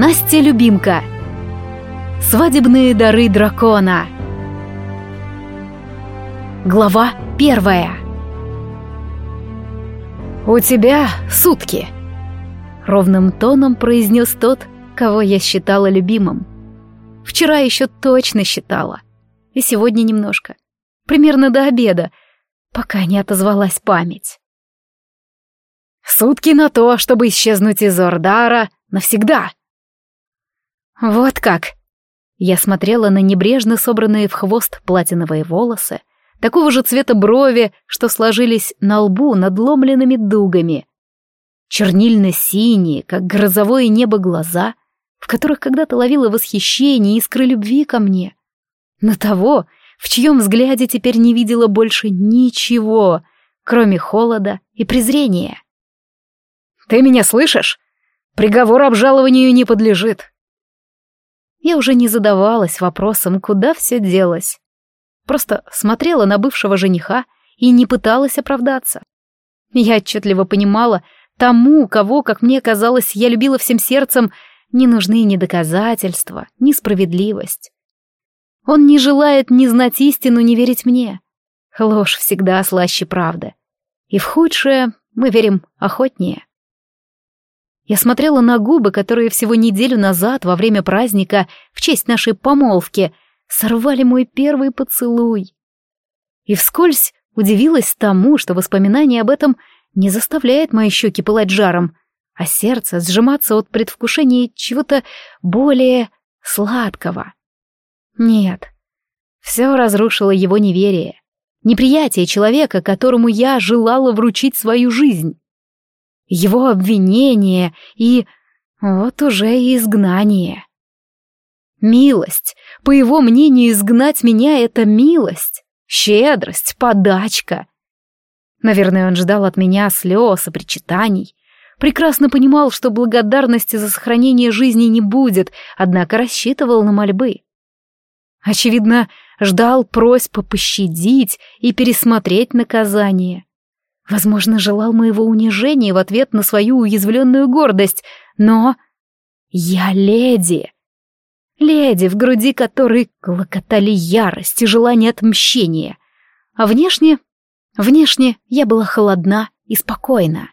Настя Любимка. Свадебные дары дракона. Глава первая. «У тебя сутки», — ровным тоном произнес тот, кого я считала любимым. Вчера еще точно считала. И сегодня немножко. Примерно до обеда, пока не отозвалась память. «Сутки на то, чтобы исчезнуть из Ордара навсегда», «Вот как!» Я смотрела на небрежно собранные в хвост платиновые волосы, такого же цвета брови, что сложились на лбу надломленными дугами. Чернильно-синие, как грозовое небо глаза, в которых когда-то ловила восхищение и искры любви ко мне. На того, в чьем взгляде теперь не видела больше ничего, кроме холода и презрения. «Ты меня слышишь? Приговор обжалованию не подлежит. Я уже не задавалась вопросом, куда все делось. Просто смотрела на бывшего жениха и не пыталась оправдаться. Я отчетливо понимала, тому, кого, как мне казалось, я любила всем сердцем, не нужны ни доказательства, ни справедливость. Он не желает ни знать истину, ни верить мне. Ложь всегда слаще правды. И в худшее мы верим охотнее. Я смотрела на губы, которые всего неделю назад, во время праздника, в честь нашей помолвки, сорвали мой первый поцелуй. И вскользь удивилась тому, что воспоминание об этом не заставляет мои щеки пылать жаром, а сердце сжиматься от предвкушения чего-то более сладкого. Нет, все разрушило его неверие, неприятие человека, которому я желала вручить свою жизнь его обвинение и... вот уже и изгнание. Милость. По его мнению, изгнать меня — это милость, щедрость, подачка. Наверное, он ждал от меня слез и причитаний. Прекрасно понимал, что благодарности за сохранение жизни не будет, однако рассчитывал на мольбы. Очевидно, ждал просьб пощадить и пересмотреть наказание. Возможно, желал моего унижения в ответ на свою уязвленную гордость, но... Я леди. Леди, в груди которой клокотали ярость и желание отмщения. А внешне... Внешне я была холодна и спокойна.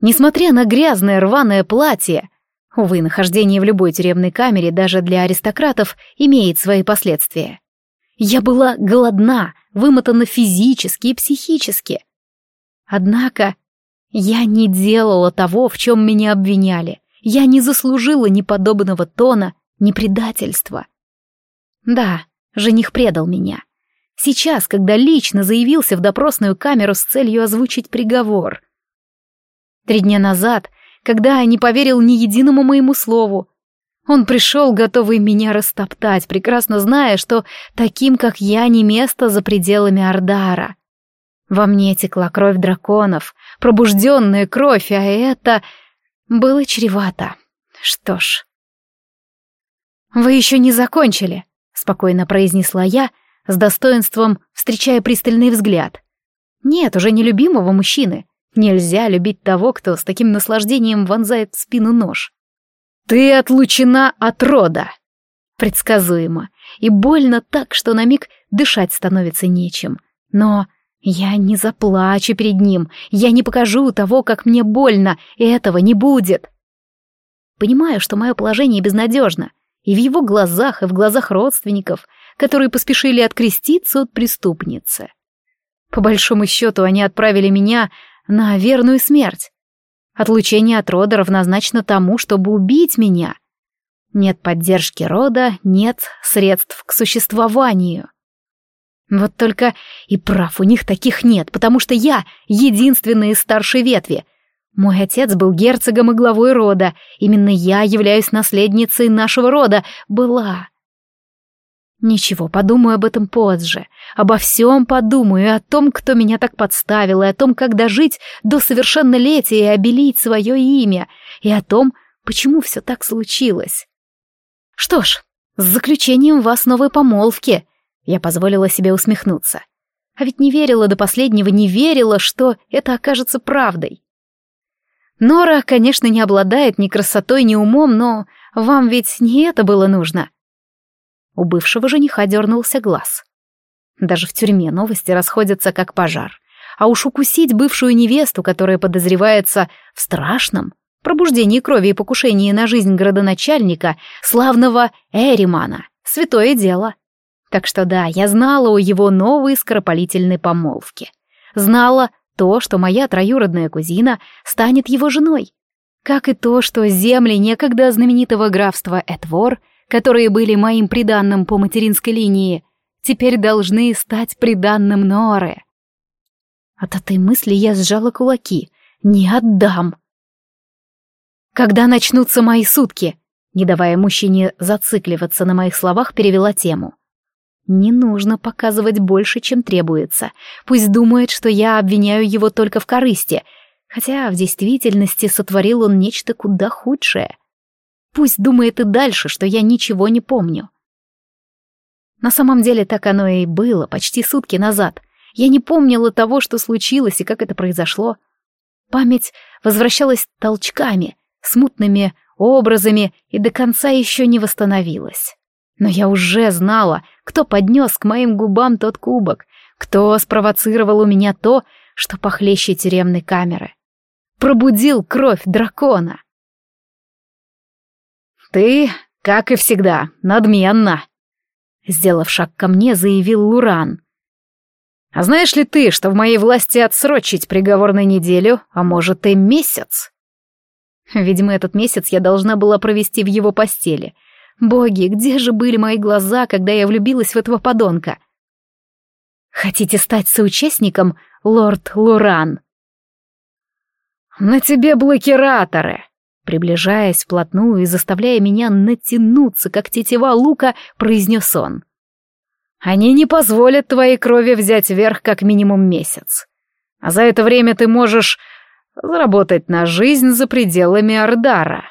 Несмотря на грязное рваное платье, увы, нахождение в любой тюремной камере даже для аристократов имеет свои последствия. Я была голодна, вымотана физически и психически — Однако я не делала того, в чем меня обвиняли. Я не заслужила ни подобного тона, ни предательства. Да, жених предал меня. Сейчас, когда лично заявился в допросную камеру с целью озвучить приговор. Три дня назад, когда не поверил ни единому моему слову, он пришел, готовый меня растоптать, прекрасно зная, что таким, как я, не место за пределами Ардара. Во мне текла кровь драконов, пробужденная кровь, а это было чревато. Что ж... «Вы еще не закончили», — спокойно произнесла я, с достоинством встречая пристальный взгляд. «Нет, уже не любимого мужчины. Нельзя любить того, кто с таким наслаждением вонзает в спину нож. Ты отлучена от рода!» Предсказуемо и больно так, что на миг дышать становится нечем. Но я не заплачу перед ним, я не покажу того, как мне больно, и этого не будет. Понимаю, что мое положение безнадежно, и в его глазах, и в глазах родственников, которые поспешили откреститься от преступницы. По большому счету, они отправили меня на верную смерть. Отлучение от рода равнозначно тому, чтобы убить меня. Нет поддержки рода, нет средств к существованию. Вот только и прав у них таких нет, потому что я единственная из старшей ветви. Мой отец был герцогом и главой рода. Именно я являюсь наследницей нашего рода. Была. Ничего, подумаю об этом позже. Обо всем подумаю, о том, кто меня так подставил, и о том, как дожить до совершеннолетия и обелить свое имя, и о том, почему все так случилось. Что ж, с заключением вас новой помолвки — я позволила себе усмехнуться. А ведь не верила до последнего, не верила, что это окажется правдой. Нора, конечно, не обладает ни красотой, ни умом, но вам ведь не это было нужно. У бывшего жениха дернулся глаз. Даже в тюрьме новости расходятся как пожар. А уж укусить бывшую невесту, которая подозревается в страшном пробуждении крови и покушении на жизнь градоначальника, славного Эримана, святое дело. Так что да, я знала о его новой скоропалительной помолвке. Знала то, что моя троюродная кузина станет его женой. Как и то, что земли некогда знаменитого графства Этвор, которые были моим приданным по материнской линии, теперь должны стать приданным Норе. От этой мысли я сжала кулаки. «Не отдам!» «Когда начнутся мои сутки?» Не давая мужчине зацикливаться на моих словах, перевела тему. Не нужно показывать больше, чем требуется. Пусть думает, что я обвиняю его только в корысти, хотя в действительности сотворил он нечто куда худшее. Пусть думает и дальше, что я ничего не помню. На самом деле так оно и было почти сутки назад. Я не помнила того, что случилось и как это произошло. Память возвращалась толчками, смутными образами и до конца еще не восстановилась. Но я уже знала, кто поднес к моим губам тот кубок, кто спровоцировал у меня то, что похлеще тюремной камеры. Пробудил кровь дракона. «Ты, как и всегда, надменна», — сделав шаг ко мне, заявил Луран. «А знаешь ли ты, что в моей власти отсрочить приговор на неделю, а может и месяц?» Видимо, этот месяц я должна была провести в его постели — Боги, где же были мои глаза, когда я влюбилась в этого подонка? Хотите стать соучастником, лорд Луран? На тебе блокираторы! Приближаясь вплотную и заставляя меня натянуться, как тетива лука, произнес он. Они не позволят твоей крови взять верх как минимум месяц. А за это время ты можешь заработать на жизнь за пределами Ардара.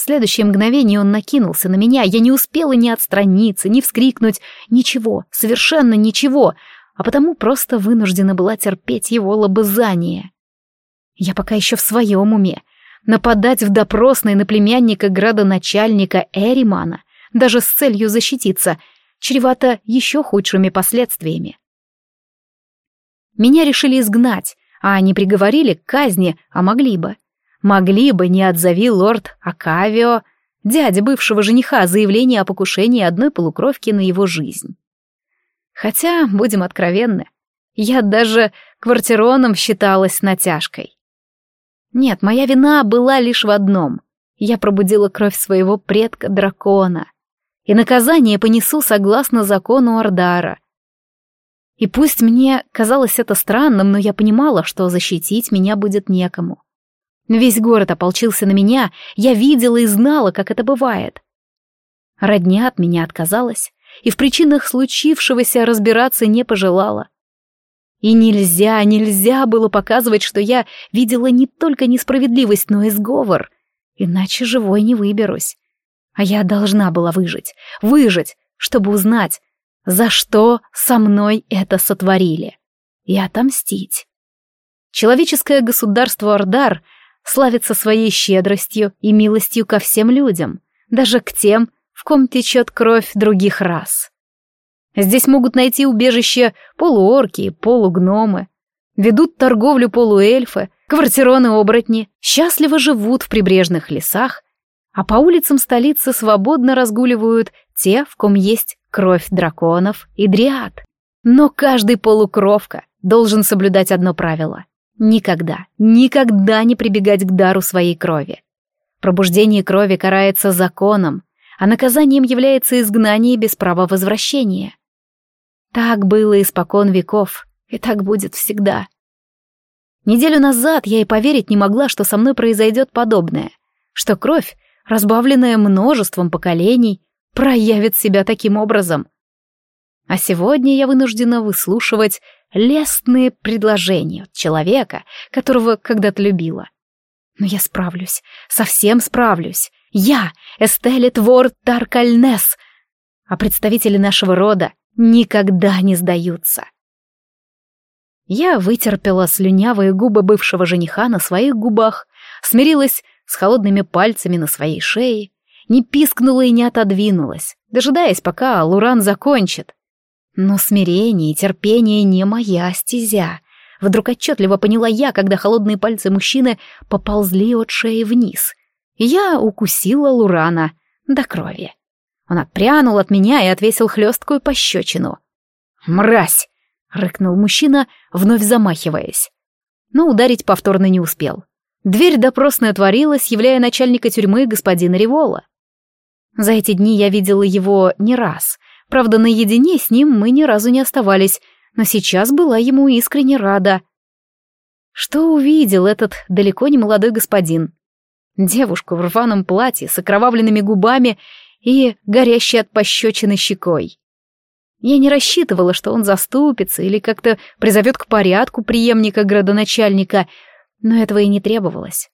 В следующее мгновение он накинулся на меня, я не успела ни отстраниться, ни вскрикнуть, ничего, совершенно ничего, а потому просто вынуждена была терпеть его лобызание. Я пока еще в своем уме. Нападать в допросной на племянника градоначальника Эримана, даже с целью защититься, чревато еще худшими последствиями. Меня решили изгнать, а не приговорили к казни, а могли бы. Могли бы, не отзови лорд Акавио, дядя бывшего жениха, заявление о покушении одной полукровки на его жизнь. Хотя, будем откровенны, я даже квартироном считалась натяжкой. Нет, моя вина была лишь в одном. Я пробудила кровь своего предка-дракона. И наказание понесу согласно закону Ардара. И пусть мне казалось это странным, но я понимала, что защитить меня будет некому. Весь город ополчился на меня, я видела и знала, как это бывает. Родня от меня отказалась, и в причинах случившегося разбираться не пожелала. И нельзя, нельзя было показывать, что я видела не только несправедливость, но и сговор, иначе живой не выберусь. А я должна была выжить, выжить, чтобы узнать, за что со мной это сотворили, и отомстить. Человеческое государство Ордар — славится своей щедростью и милостью ко всем людям, даже к тем, в ком течет кровь других рас. Здесь могут найти убежище полуорки и полугномы, ведут торговлю полуэльфы, квартироны-оборотни, счастливо живут в прибрежных лесах, а по улицам столицы свободно разгуливают те, в ком есть кровь драконов и дриад. Но каждый полукровка должен соблюдать одно правило Никогда, никогда не прибегать к дару своей крови. Пробуждение крови карается законом, а наказанием является изгнание без права возвращения. Так было испокон веков, и так будет всегда. Неделю назад я и поверить не могла, что со мной произойдет подобное, что кровь, разбавленная множеством поколений, проявит себя таким образом. А сегодня я вынуждена выслушивать лестные предложения от человека, которого когда-то любила. Но я справлюсь, совсем справлюсь. Я, Эстелли Твор Таркальнес. А представители нашего рода никогда не сдаются. Я вытерпела слюнявые губы бывшего жениха на своих губах, смирилась с холодными пальцами на своей шее, не пискнула и не отодвинулась, дожидаясь, пока Луран закончит. Но смирение и терпение не моя стезя. Вдруг отчетливо поняла я, когда холодные пальцы мужчины поползли от шеи вниз. Я укусила Лурана до крови. Он отпрянул от меня и отвесил хлесткую пощечину. «Мразь!» — рыкнул мужчина, вновь замахиваясь. Но ударить повторно не успел. Дверь допросной отворилась, являя начальника тюрьмы господина Револа. За эти дни я видела его не раз. Правда, наедине с ним мы ни разу не оставались, но сейчас была ему искренне рада. Что увидел этот далеко не молодой господин? Девушку в рваном платье с окровавленными губами и горящей от пощечины щекой. Я не рассчитывала, что он заступится или как-то призовет к порядку преемника градоначальника, но этого и не требовалось.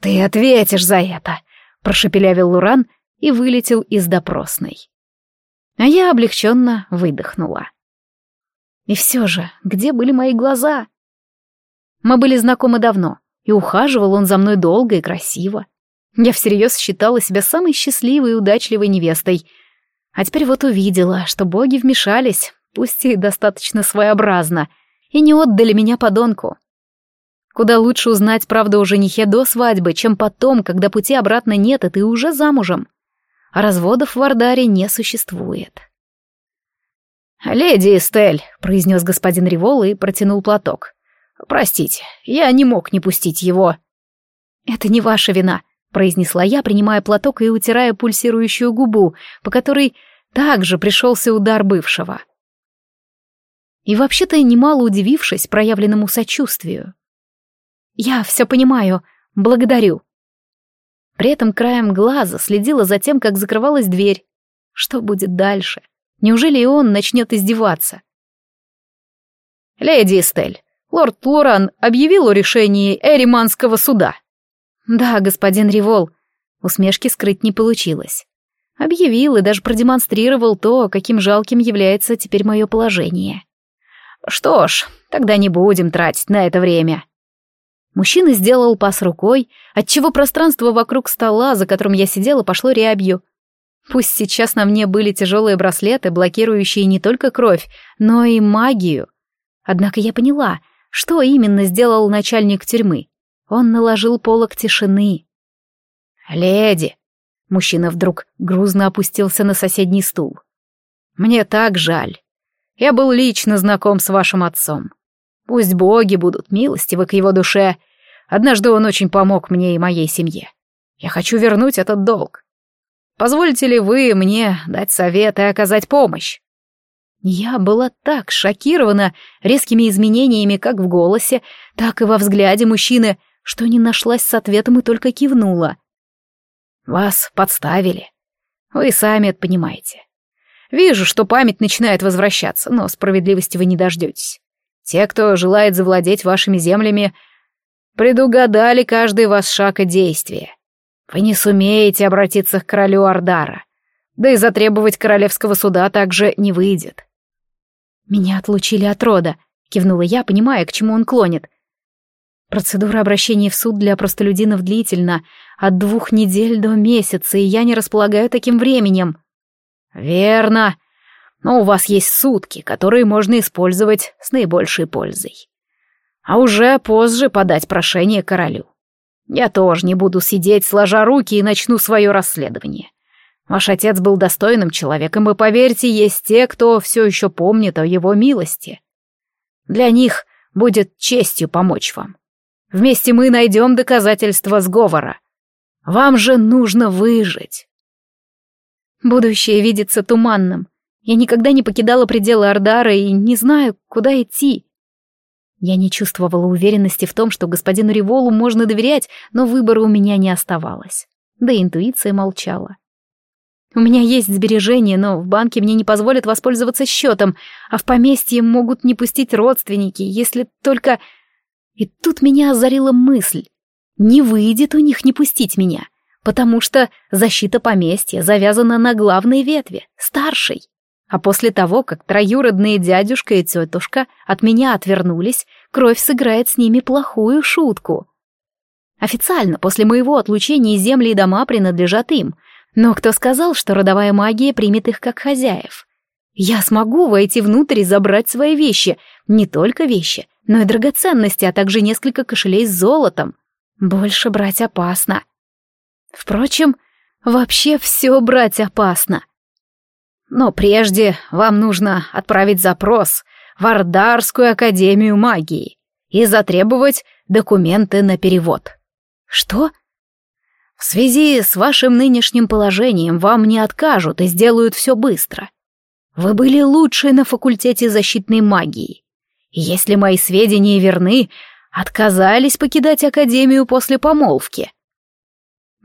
«Ты ответишь за это!» — прошепелявил Луран и вылетел из допросной. А я облегченно выдохнула. И все же, где были мои глаза? Мы были знакомы давно, и ухаживал он за мной долго и красиво. Я всерьез считала себя самой счастливой и удачливой невестой. А теперь вот увидела, что боги вмешались, пусть и достаточно своеобразно, и не отдали меня подонку. Куда лучше узнать правду о женихе до свадьбы, чем потом, когда пути обратно нет, и ты уже замужем. А разводов в Ардаре не существует. «Леди Эстель», — произнес господин Револ и протянул платок. «Простите, я не мог не пустить его». «Это не ваша вина», произнесла я, принимая платок и утирая пульсирующую губу, по которой также пришелся удар бывшего. И вообще-то немало удивившись проявленному сочувствию. «Я все понимаю, благодарю». При этом краем глаза следила за тем, как закрывалась дверь. Что будет дальше? Неужели и он начнет издеваться? «Леди Эстель, лорд Лоран объявил о решении Эриманского суда», «Да, господин Револ». Усмешки скрыть не получилось. Объявил и даже продемонстрировал то, каким жалким является теперь мое положение. «Что ж, тогда не будем тратить на это время». Мужчина сделал пас рукой, отчего пространство вокруг стола, за которым я сидела, пошло рябью. Пусть сейчас на мне были тяжелые браслеты, блокирующие не только кровь, но и магию. Однако я поняла, что именно сделал начальник тюрьмы. Он наложил полог тишины. «Леди!» Мужчина вдруг грузно опустился на соседний стул. «Мне так жаль. Я был лично знаком с вашим отцом. Пусть боги будут милостивы к его душе. Однажды он очень помог мне и моей семье. Я хочу вернуть этот долг. Позволите ли вы мне дать совет и оказать помощь?» Я была так шокирована резкими изменениями как в голосе, так и во взгляде мужчины, что не нашлась с ответом и только кивнула. «Вас подставили. Вы сами это понимаете. Вижу, что память начинает возвращаться, но справедливости вы не дождетесь. Те, кто желает завладеть вашими землями, предугадали каждый ваш шаг и действие. Вы не сумеете обратиться к королю Ардара, да и затребовать королевского суда также не выйдет». «Меня отлучили от рода», — кивнула я, понимая, к чему он клонит. Процедура обращения в суд для простолюдинов длительна, от двух недель до месяца, и я не располагаю таким временем. Верно. Но у вас есть сутки, которые можно использовать с наибольшей пользой. А уже позже подать прошение королю. Я тоже не буду сидеть, сложа руки, и начну свое расследование. Ваш отец был достойным человеком, и, поверьте, есть те, кто все еще помнит о его милости. Для них будет честью помочь вам. Вместе мы найдем доказательства сговора. Вам же нужно выжить. Будущее видится туманным. Я никогда не покидала пределы Ардара и не знаю, куда идти. Я не чувствовала уверенности в том, что господину Револу можно доверять, но выбора у меня не оставалось. Да и интуиция молчала. У меня есть сбережения, но в банке мне не позволят воспользоваться счетом, а в поместье могут не пустить родственники, если только... И тут меня озарила мысль. Не выйдет у них не пустить меня, потому что защита поместья завязана на главной ветви, старшей. А после того, как троюродные дядюшка и тетушка от меня отвернулись, кровь сыграет с ними плохую шутку. Официально, после моего отлучения земли и дома принадлежат им. Но кто сказал, что родовая магия примет их как хозяев? Я смогу войти внутрь и забрать свои вещи, не только вещи, но и драгоценности, а также несколько кошелей с золотом. Больше брать опасно. Впрочем, вообще все брать опасно. Но прежде вам нужно отправить запрос в Ардарскую академию магии и затребовать документы на перевод. Что? В связи с вашим нынешним положением вам не откажут и сделают все быстро. Вы были лучшие на факультете защитной магии. И если мои сведения верны, отказались покидать академию после помолвки.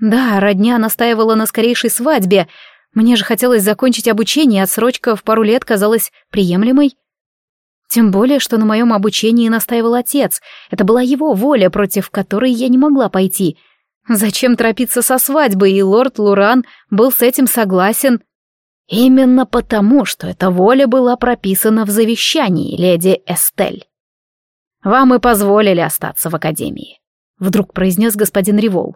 Да, родня настаивала на скорейшей свадьбе. Мне же хотелось закончить обучение, отсрочка в пару лет казалась приемлемой. Тем более, что на моем обучении настаивал отец. Это была его воля, против которой я не могла пойти. Зачем торопиться со свадьбой, и лорд Луран был с этим согласен. Именно потому, что эта воля была прописана в завещании, леди Эстель. Вам и позволили остаться в академии, вдруг произнес господин Ривол.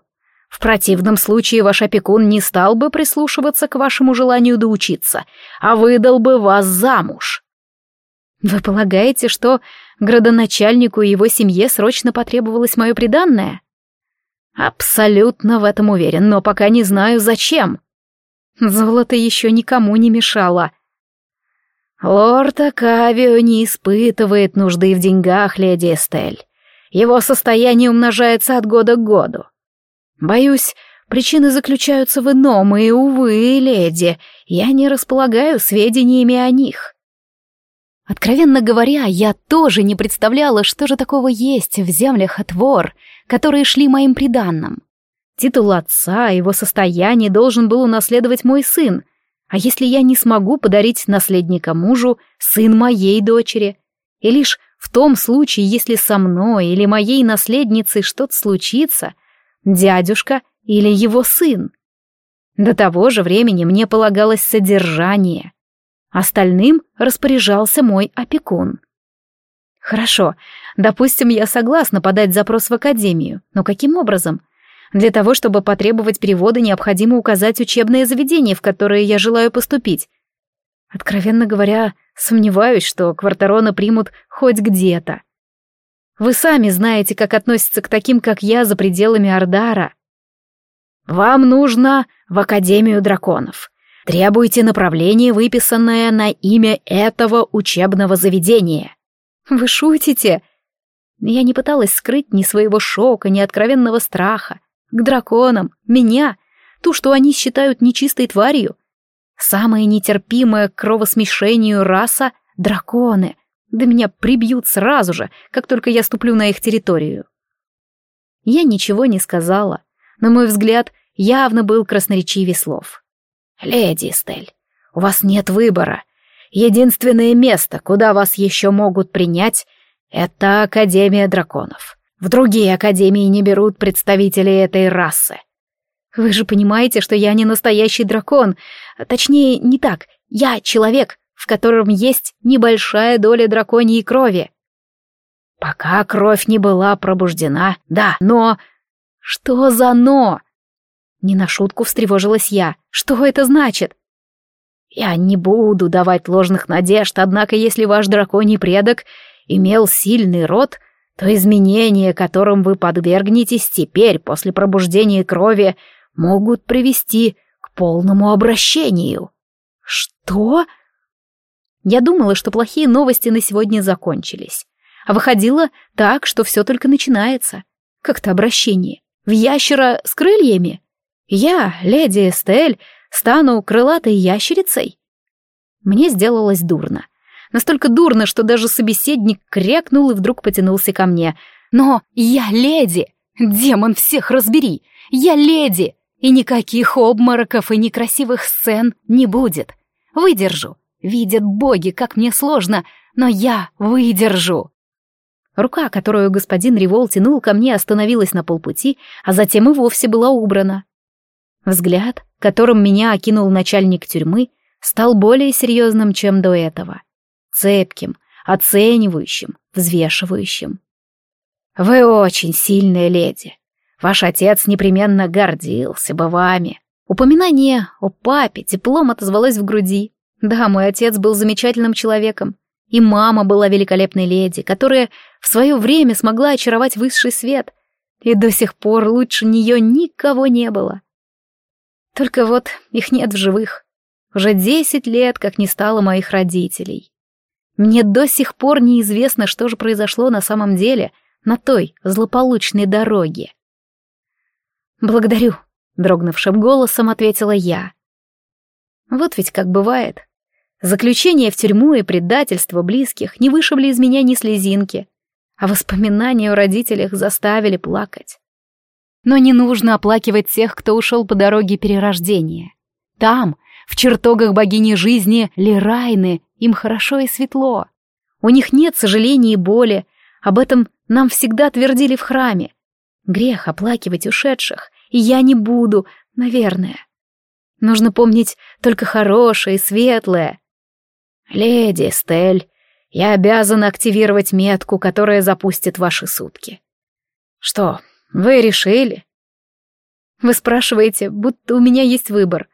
В противном случае ваш опекун не стал бы прислушиваться к вашему желанию доучиться, а выдал бы вас замуж. Вы полагаете, что градоначальнику и его семье срочно потребовалось мое приданное? Абсолютно в этом уверен, но пока не знаю, зачем. Золото еще никому не мешало. Лорд Акавио не испытывает нужды в деньгах, леди Эстель. Его состояние умножается от года к году. Боюсь, причины заключаются в ином, и, увы, леди, я не располагаю сведениями о них. Откровенно говоря, я тоже не представляла, что же такого есть в землях Отвор, которые шли моим приданным. Титул отца, его состояние должен был унаследовать мой сын. А если я не смогу подарить наследника мужу, сын моей дочери? И лишь в том случае, если со мной или моей наследницей что-то случится, дядюшка или его сын. До того же времени мне полагалось содержание. Остальным распоряжался мой опекун. Хорошо, допустим, я согласна подать запрос в академию, но каким образом? Для того, чтобы потребовать перевода, необходимо указать учебное заведение, в которое я желаю поступить. Откровенно говоря, сомневаюсь, что квартарона примут хоть где-то. Вы сами знаете, как относятся к таким, как я, за пределами Ардара. Вам нужно в Академию драконов. Требуйте направление, выписанное на имя этого учебного заведения. Вы шутите? Я не пыталась скрыть ни своего шока, ни откровенного страха к драконам, меня, ту, что они считают нечистой тварью. Самая нетерпимая к кровосмешению раса — драконы. Да меня прибьют сразу же, как только я ступлю на их территорию. Я ничего не сказала. На мой взгляд, явно был красноречивее слов. «Леди Стель, у вас нет выбора. Единственное место, куда вас еще могут принять, — это Академия драконов. В другие академии не берут представителей этой расы. Вы же понимаете, что я не настоящий дракон. Точнее, не так. Я человек, в котором есть небольшая доля драконьей крови. Пока кровь не была пробуждена, да, но... Что за «но»? Не на шутку встревожилась я. Что это значит? Я не буду давать ложных надежд, однако если ваш драконий предок имел сильный род, то изменения, которым вы подвергнетесь теперь после пробуждения крови, могут привести к полному обращению. Что? Я думала, что плохие новости на сегодня закончились. А выходило так, что все только начинается. Как-то обращение. В ящера с крыльями? Я, леди Эстель, стану крылатой ящерицей? Мне сделалось дурно. Настолько дурно, что даже собеседник крякнул и вдруг потянулся ко мне. «Но я леди! Демон всех разбери! Я леди! И никаких обмороков и некрасивых сцен не будет! Выдержу! Видят боги, как мне сложно, но я выдержу!» Рука, которую господин Револ тянул ко мне, остановилась на полпути, а затем и вовсе была убрана. Взгляд, которым меня окинул начальник тюрьмы, стал более серьезным, чем до этого цепким, оценивающим, взвешивающим. «Вы очень сильная леди. Ваш отец непременно гордился бы вами. Упоминание о папе теплом отозвалось в груди. Да, мой отец был замечательным человеком. И мама была великолепной леди, которая в свое время смогла очаровать высший свет. И до сих пор лучше нее никого не было. Только вот их нет в живых. Уже десять лет, как не стало моих родителей. Мне до сих пор неизвестно, что же произошло на самом деле на той злополучной дороге. «Благодарю», — дрогнувшим голосом ответила я. Вот ведь как бывает. Заключение в тюрьму и предательство близких не вышибли из меня ни слезинки, а воспоминания о родителях заставили плакать. Но не нужно оплакивать тех, кто ушел по дороге перерождения. Там, в чертогах богини жизни Лирайны, им хорошо и светло. У них нет сожалений и боли, об этом нам всегда твердили в храме. Грех оплакивать ушедших, и я не буду, наверное. Нужно помнить только хорошее и светлое, «Леди Стель, я обязан активировать метку, которая запустит ваши сутки». «Что, вы решили?» «Вы спрашиваете, будто у меня есть выбор.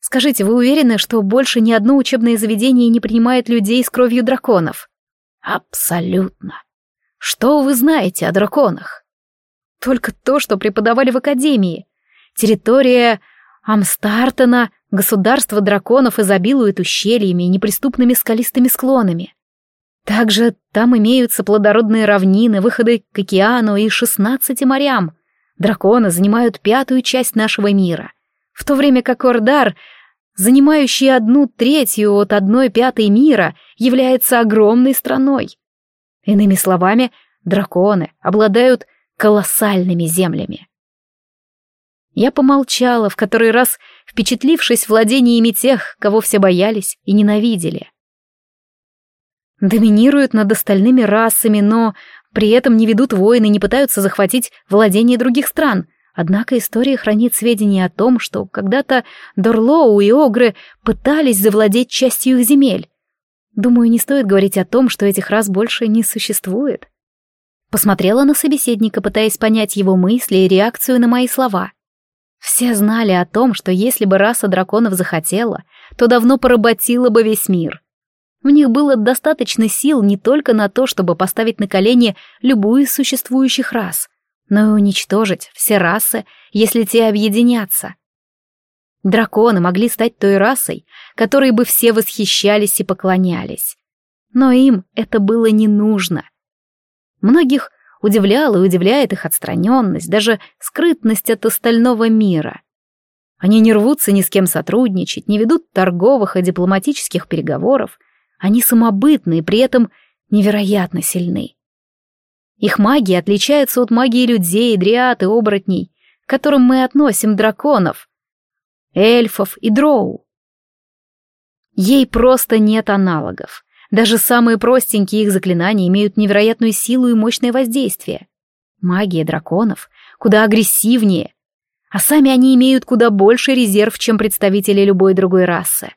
Скажите, вы уверены, что больше ни одно учебное заведение не принимает людей с кровью драконов?» «Абсолютно. Что вы знаете о драконах?» «Только то, что преподавали в академии. Территория Амстартона Государство драконов изобилует ущельями и неприступными скалистыми склонами. Также там имеются плодородные равнины, выходы к океану и шестнадцати морям. Драконы занимают пятую часть нашего мира, в то время как Ордар, занимающий одну третью от одной пятой мира, является огромной страной. Иными словами, драконы обладают колоссальными землями. Я помолчала, в который раз впечатлившись владениями тех, кого все боялись и ненавидели. Доминируют над остальными расами, но при этом не ведут войны, не пытаются захватить владения других стран. Однако история хранит сведения о том, что когда-то Дорлоу и Огры пытались завладеть частью их земель. Думаю, не стоит говорить о том, что этих рас больше не существует. Посмотрела на собеседника, пытаясь понять его мысли и реакцию на мои слова. Все знали о том, что если бы раса драконов захотела, то давно поработила бы весь мир. У них было достаточно сил не только на то, чтобы поставить на колени любую из существующих рас, но и уничтожить все расы, если те объединятся. Драконы могли стать той расой, которой бы все восхищались и поклонялись. Но им это было не нужно. Многих Удивляла и удивляет их отстраненность, даже скрытность от остального мира. Они не рвутся ни с кем сотрудничать, не ведут торговых и дипломатических переговоров. Они самобытны и при этом невероятно сильны. Их магия отличается от магии людей, дриад и оборотней, к которым мы относим драконов, эльфов и дроу. Ей просто нет аналогов. Даже самые простенькие их заклинания имеют невероятную силу и мощное воздействие. Магия драконов куда агрессивнее, а сами они имеют куда больше резерв, чем представители любой другой расы.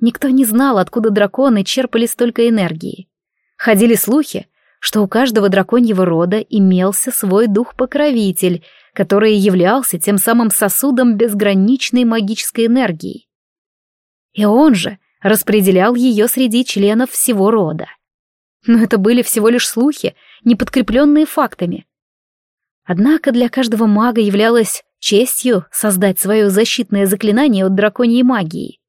Никто не знал, откуда драконы черпали столько энергии. Ходили слухи, что у каждого драконьего рода имелся свой дух-покровитель, который являлся тем самым сосудом безграничной магической энергии. И он же — распределял ее среди членов всего рода. Но это были всего лишь слухи, не подкрепленные фактами. Однако для каждого мага являлось честью создать свое защитное заклинание от драконьей магии.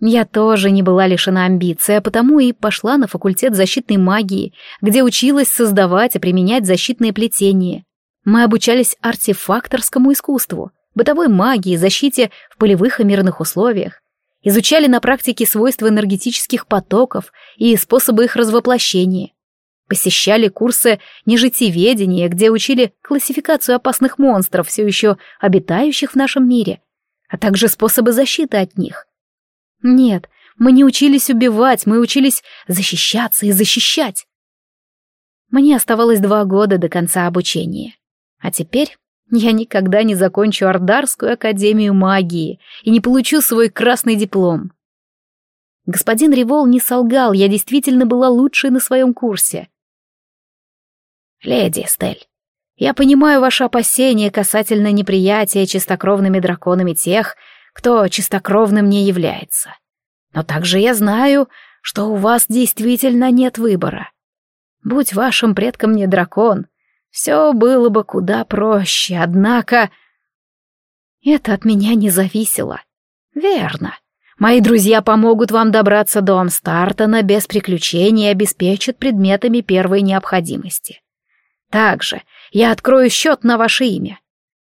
Я тоже не была лишена амбиций, а потому и пошла на факультет защитной магии, где училась создавать и применять защитные плетения. Мы обучались артефакторскому искусству, бытовой магии, защите в полевых и мирных условиях, изучали на практике свойства энергетических потоков и способы их развоплощения. Посещали курсы нежитеведения, где учили классификацию опасных монстров, все еще обитающих в нашем мире, а также способы защиты от них. Нет, мы не учились убивать, мы учились защищаться и защищать. Мне оставалось два года до конца обучения. А теперь я никогда не закончу Ардарскую академию магии и не получу свой красный диплом. Господин Револ не солгал, я действительно была лучшей на своем курсе. Леди Стель, Я понимаю ваши опасения касательно неприятия чистокровными драконами тех, кто чистокровным не является. Но также я знаю, что у вас действительно нет выбора. Будь вашим предком не дракон, все было бы куда проще, однако... Это от меня не зависело. Верно. Мои друзья помогут вам добраться до Амстартона без приключений и обеспечат предметами первой необходимости. Также я открою счет на ваше имя.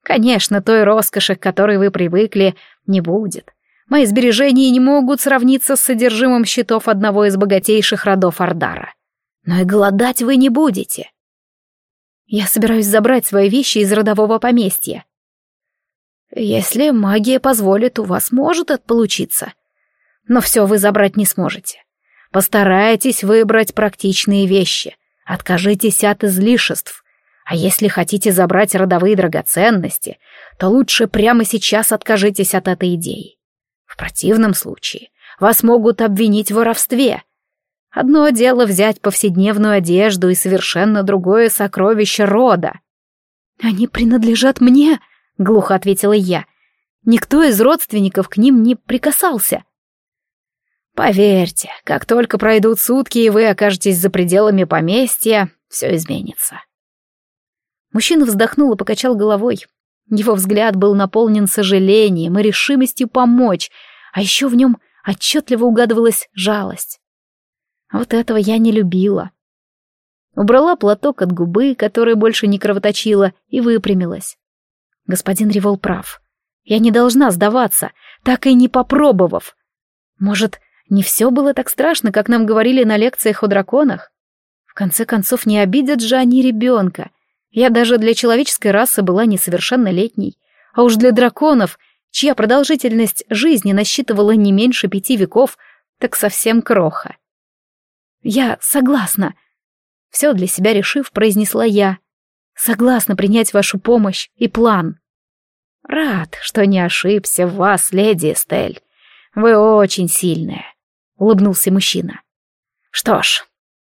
Конечно, той роскоши, к которой вы привыкли, не будет. Мои сбережения не могут сравниться с содержимым счетов одного из богатейших родов Ардара. Но и голодать вы не будете. Я собираюсь забрать свои вещи из родового поместья. Если магия позволит, у вас может это получиться. Но все вы забрать не сможете. Постарайтесь выбрать практичные вещи. Откажитесь от излишеств. А если хотите забрать родовые драгоценности, то лучше прямо сейчас откажитесь от этой идеи. В противном случае вас могут обвинить в воровстве — Одно дело взять повседневную одежду и совершенно другое сокровище рода. «Они принадлежат мне», — глухо ответила я. «Никто из родственников к ним не прикасался». «Поверьте, как только пройдут сутки, и вы окажетесь за пределами поместья, все изменится». Мужчина вздохнул и покачал головой. Его взгляд был наполнен сожалением и решимостью помочь, а еще в нем отчетливо угадывалась жалость. Вот этого я не любила. Убрала платок от губы, которая больше не кровоточила, и выпрямилась. Господин Револ прав. Я не должна сдаваться, так и не попробовав. Может, не все было так страшно, как нам говорили на лекциях о драконах? В конце концов, не обидят же они ребенка. Я даже для человеческой расы была несовершеннолетней. А уж для драконов, чья продолжительность жизни насчитывала не меньше пяти веков, так совсем кроха. Я согласна. Все для себя решив, произнесла я. Согласна принять вашу помощь и план. Рад, что не ошибся в вас, леди Эстель. Вы очень сильная, улыбнулся мужчина. Что ж,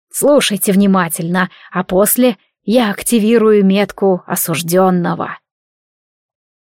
слушайте внимательно, а после я активирую метку осужденного.